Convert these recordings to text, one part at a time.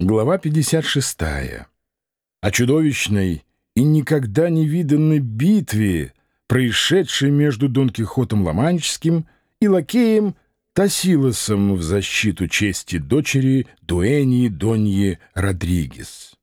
Глава 56. О чудовищной и никогда не виданной битве, происшедшей между Дон Кихотом Ломанческим и лакеем Тасилосом в защиту чести дочери Дуэни Доньи Родригес.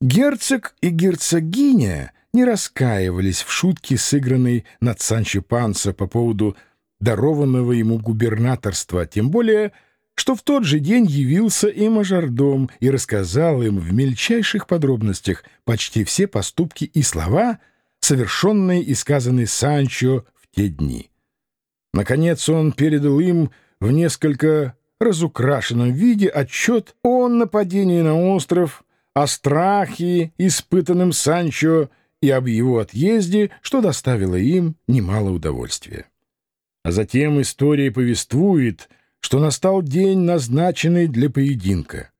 Герцог и герцогиня не раскаивались в шутке, сыгранной над Санчо Панса по поводу дарованного ему губернаторства, тем более — что в тот же день явился и мажордом и рассказал им в мельчайших подробностях почти все поступки и слова, совершенные и сказанные Санчо в те дни. Наконец он передал им в несколько разукрашенном виде отчет о нападении на остров, о страхе, испытанном Санчо, и об его отъезде, что доставило им немало удовольствия. А затем история повествует — что настал день, назначенный для поединка.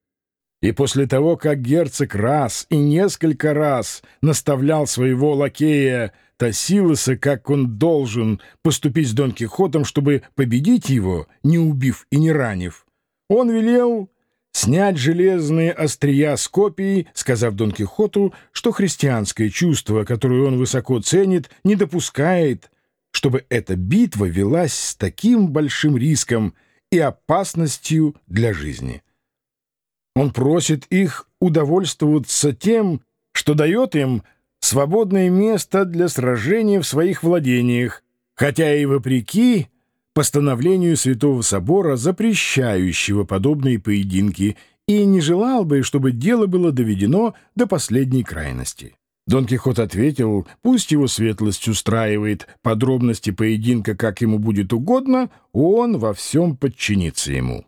И после того, как герцог раз и несколько раз наставлял своего лакея Тасилоса, как он должен поступить с Дон Кихотом, чтобы победить его, не убив и не ранив, он велел снять железные острия с копий, сказав Дон Кихоту, что христианское чувство, которое он высоко ценит, не допускает, чтобы эта битва велась с таким большим риском, и опасностью для жизни. Он просит их удовольствоваться тем, что дает им свободное место для сражения в своих владениях, хотя и вопреки постановлению Святого Собора, запрещающего подобные поединки, и не желал бы, чтобы дело было доведено до последней крайности. Дон Кихот ответил, пусть его светлость устраивает подробности поединка, как ему будет угодно, он во всем подчинится ему.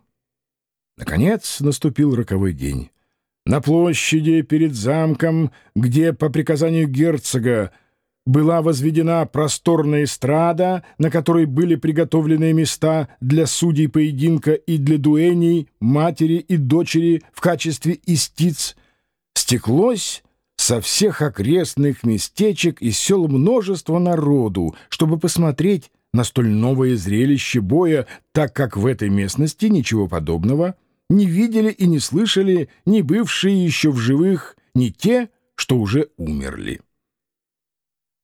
Наконец наступил роковой день. На площади перед замком, где по приказанию герцога была возведена просторная эстрада, на которой были приготовлены места для судей поединка и для дуэней, матери и дочери в качестве истиц, стеклось со всех окрестных местечек и сел множество народу, чтобы посмотреть на столь новое зрелище боя, так как в этой местности ничего подобного не видели и не слышали ни бывшие еще в живых, ни те, что уже умерли.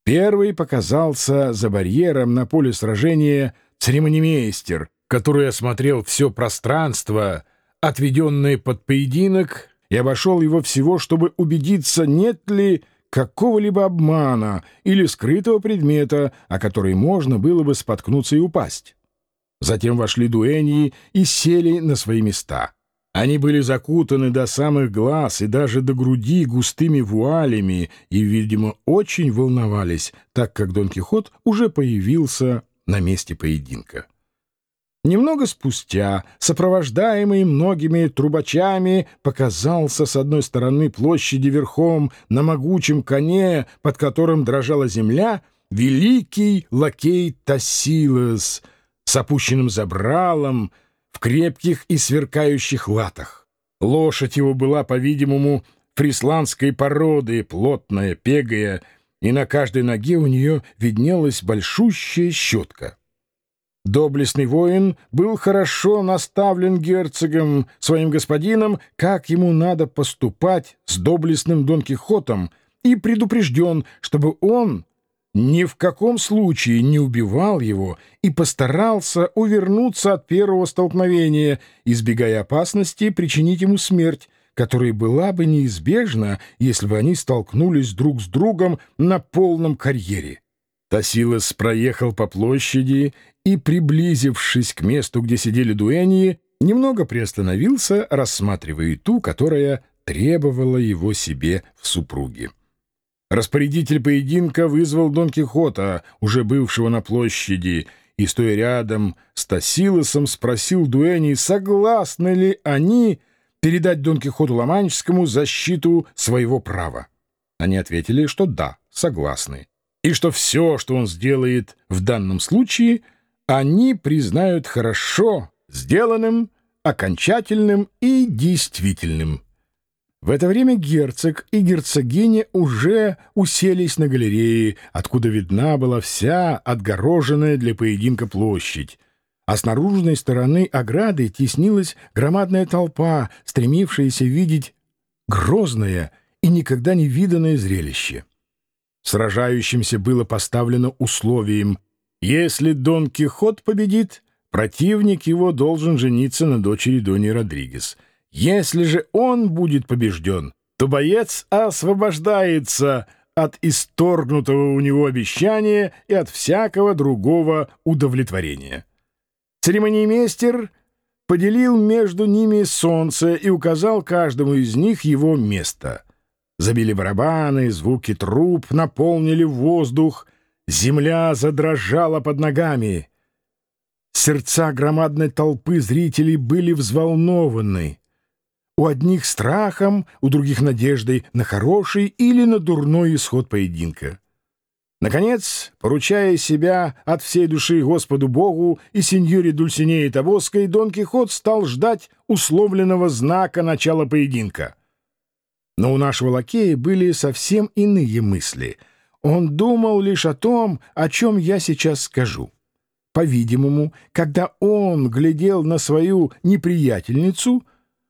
Первый показался за барьером на поле сражения церемонимейстер, который осмотрел все пространство, отведенное под поединок, и обошел его всего, чтобы убедиться, нет ли какого-либо обмана или скрытого предмета, о который можно было бы споткнуться и упасть. Затем вошли дуэньи и сели на свои места. Они были закутаны до самых глаз и даже до груди густыми вуалями и, видимо, очень волновались, так как Дон Кихот уже появился на месте поединка. Немного спустя, сопровождаемый многими трубачами, показался с одной стороны площади верхом на могучем коне, под которым дрожала земля, великий лакей Тассилос с опущенным забралом в крепких и сверкающих латах. Лошадь его была, по-видимому, фрисландской породы, плотная, пегая, и на каждой ноге у нее виднелась большущая щетка. Доблестный воин был хорошо наставлен герцогом, своим господином, как ему надо поступать с доблестным Дон Кихотом, и предупрежден, чтобы он ни в каком случае не убивал его и постарался увернуться от первого столкновения, избегая опасности причинить ему смерть, которая была бы неизбежна, если бы они столкнулись друг с другом на полном карьере. Тасилос проехал по площади и, приблизившись к месту, где сидели дуэньи, немного приостановился, рассматривая ту, которая требовала его себе в супруге. Распорядитель поединка вызвал Дон Кихота, уже бывшего на площади, и, стоя рядом с Тасилосом, спросил дуэней, согласны ли они передать Дон Кихоту Ломанческому защиту своего права. Они ответили, что да, согласны и что все, что он сделает в данном случае, они признают хорошо сделанным, окончательным и действительным. В это время герцог и герцогиня уже уселись на галерее, откуда видна была вся отгороженная для поединка площадь. а с наружной стороны ограды теснилась громадная толпа, стремившаяся видеть грозное и никогда не виданное зрелище. Сражающимся было поставлено условием «Если Дон Кихот победит, противник его должен жениться на дочери Дони Родригес. Если же он будет побежден, то боец освобождается от исторгнутого у него обещания и от всякого другого удовлетворения». Церемониймейстер поделил между ними солнце и указал каждому из них его место. Забили барабаны, звуки труб наполнили воздух, земля задрожала под ногами. Сердца громадной толпы зрителей были взволнованы. У одних страхом, у других надеждой на хороший или на дурной исход поединка. Наконец, поручая себя от всей души Господу Богу и сеньоре Дульсинеи Табоской, Дон Кихот стал ждать условленного знака начала поединка. Но у нашего лакея были совсем иные мысли. Он думал лишь о том, о чем я сейчас скажу. По-видимому, когда он глядел на свою неприятельницу,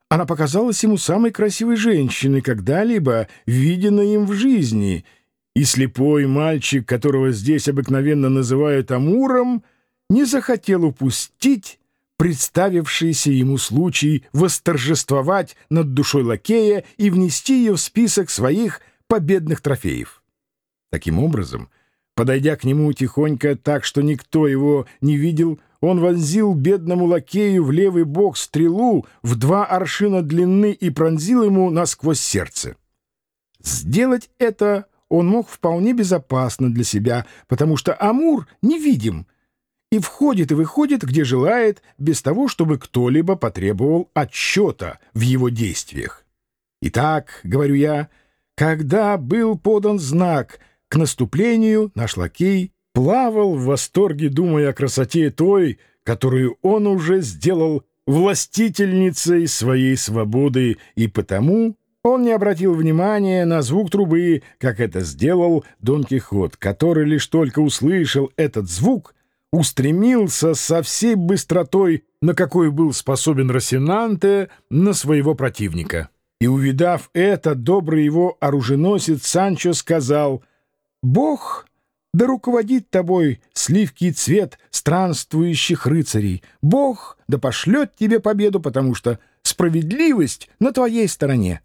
она показалась ему самой красивой женщиной, когда-либо виденной им в жизни — и слепой мальчик, которого здесь обыкновенно называют Амуром, не захотел упустить представившийся ему случай восторжествовать над душой лакея и внести ее в список своих победных трофеев. Таким образом, подойдя к нему тихонько так, что никто его не видел, он вонзил бедному лакею в левый бок стрелу в два аршина длины и пронзил ему насквозь сердце. Сделать это он мог вполне безопасно для себя, потому что Амур невидим и входит и выходит, где желает, без того, чтобы кто-либо потребовал отчета в его действиях. Итак, говорю я, когда был подан знак к наступлению, наш лакей плавал в восторге, думая о красоте той, которую он уже сделал властительницей своей свободы, и потому он не обратил внимания на звук трубы, как это сделал Дон Кихот, который лишь только услышал этот звук, устремился со всей быстротой, на какой был способен Росинанте, на своего противника. И, увидав это, добрый его оруженосец Санчо сказал «Бог да руководит тобой сливкий цвет странствующих рыцарей. Бог да пошлет тебе победу, потому что справедливость на твоей стороне».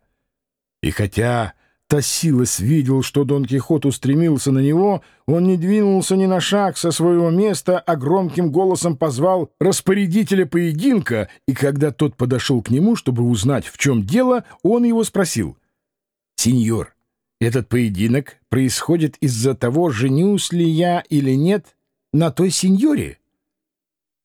И хотя Тосилос видел, что Дон Кихот устремился на него, он не двинулся ни на шаг со своего места, а громким голосом позвал распорядителя поединка, и когда тот подошел к нему, чтобы узнать, в чем дело, он его спросил. «Сеньор, этот поединок происходит из-за того, женюсь ли я или нет на той сеньоре?»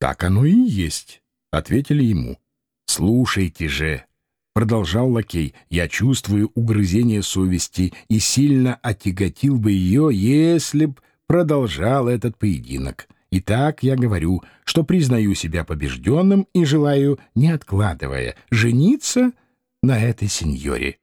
«Так оно и есть», — ответили ему. «Слушайте же». — продолжал лакей, — «я чувствую угрызение совести и сильно отяготил бы ее, если б продолжал этот поединок. Итак, я говорю, что признаю себя побежденным и желаю, не откладывая, жениться на этой сеньоре».